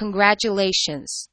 Congratulations.